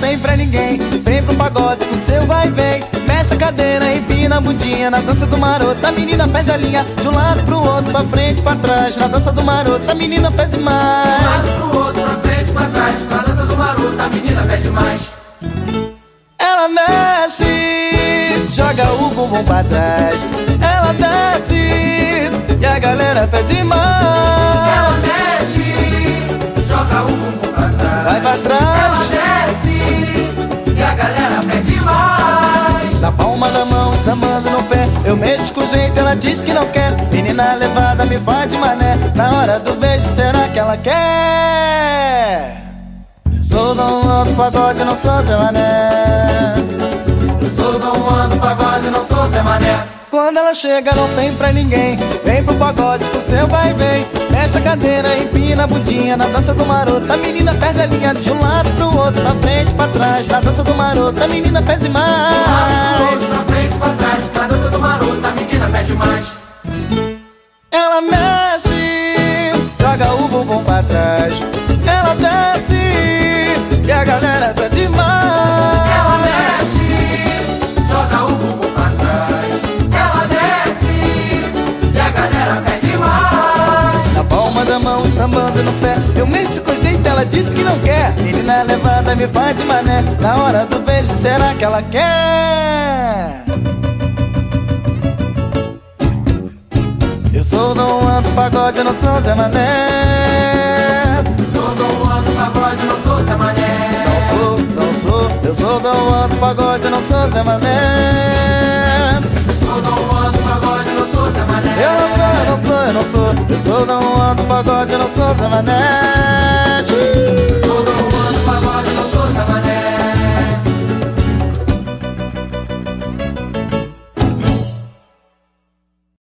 tem pra ninguém. Vem pro pagode com seu vai e vem Mexe a cadeira, empina a bundinha Na dança do maroto, a menina faz a linha De um lado pro outro, pra frente, pra trás Na dança do maroto, a menina pede mais De um lado pro outro, pra frente, pra trás Na dança do maroto, a menina pede mais Ela mexe, joga o bumbum pra trás. Ela desce, e a galera pede mais Ela mexe, joga o bumbum pra trás. Vai pra trás galera pede mais Na palma da mão, sambando no pé Eu mexo com jeito, ela diz que não quer. Menina levada me faz de mané. Na hora do beijo, será que ela quer? Sou Juan do pagode, não sou Zé Mané. Sou Juan do pagode, não sou Zé Mané. Quando ela chega não tem pra ninguém. Vem pro pagode com seu vai e vem Mexe a cadeira, empina a bundinha Na dança do maroto, a menina perde a linha De um lado trás Na dança do maroto, a menina pede mais. Pra frente, pra trás Na dança do maroto, a menina pede mais. Ela mexe, joga o bumbum pra trás. Ela desce, e a galera pede mais Ela mexe, joga o bumbum pra trás. Ela desce, e a galera pede mais. Na palma da mão, sambando no pé Eu mexo com jeito, ela diz que não quer Menina levada me faz de mané Na hora do beijo, será que ela quer? Eu sou Dom Juan do pagode, não sou Zé Mané. Sou Dom Juan do pagode, não sou Zé Mané. Não sou, não sou. Eu sou Dom Juan do pagode, não sou Zé Mané. Sou Dom do pagode, não sou Zé Mané. Eu não sou, eu não sou, eu não sou. Eu sou Dom Juan do pagode, não sou Zé Mané